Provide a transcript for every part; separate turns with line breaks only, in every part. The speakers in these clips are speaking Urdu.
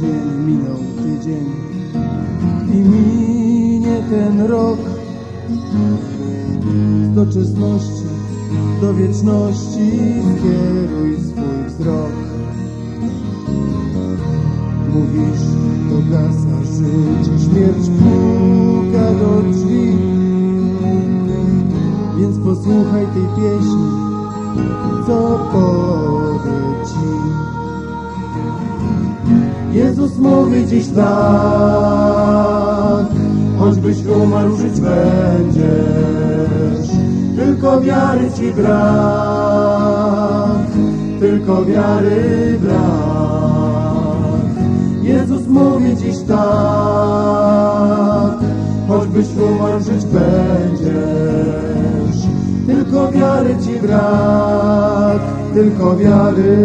tydzień minął tydzień i minie ten rok z doczesności do wieczności kieruj swój wzrok mówisz to gasa życie śmierć puka do drzwi więc posłuchaj tej pieśni co po جشد منش دل کو پیار چار دل کو پیارے در یہ تسمو بھی چار خوش بشو منشی چی دل کو پیارے چار دل کو پیارے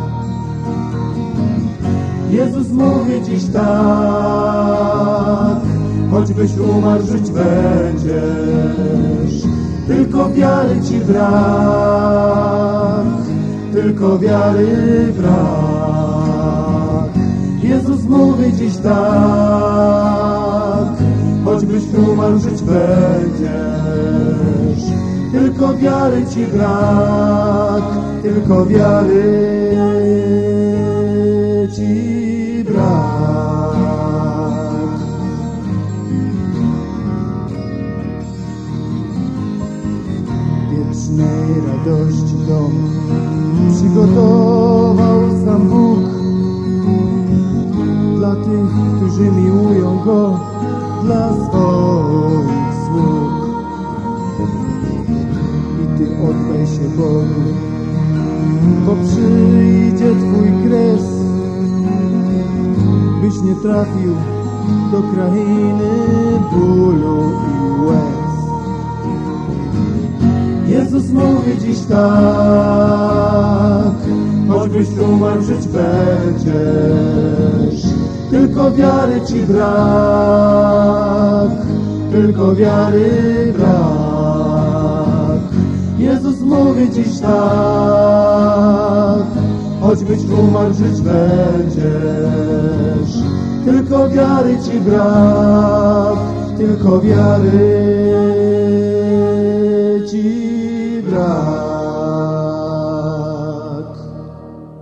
یہ سسمو گے چیشد مجھ کو شو من سوچ بج تل کو پیارے چار تلکو پیارے برا یہ سسمو گے چار مجھ کو شو من سوچ بجے تل کو پیارے چار تلکو پیارے dojść do Przygotował sam Bóg Dla tych, którzy miłują Go Dla swoich sług I Ty oddaj się Bogu Bo przyjdzie Twój kres Byś nie trafił do krainy bólu i łez. سسموی جشا ہوشنو منش پیچ تلکو پیارے چبرا تلکو پیارے را یہ سسمو گی جھو منش پی جل کو پیارے چبرا تلخو گیارے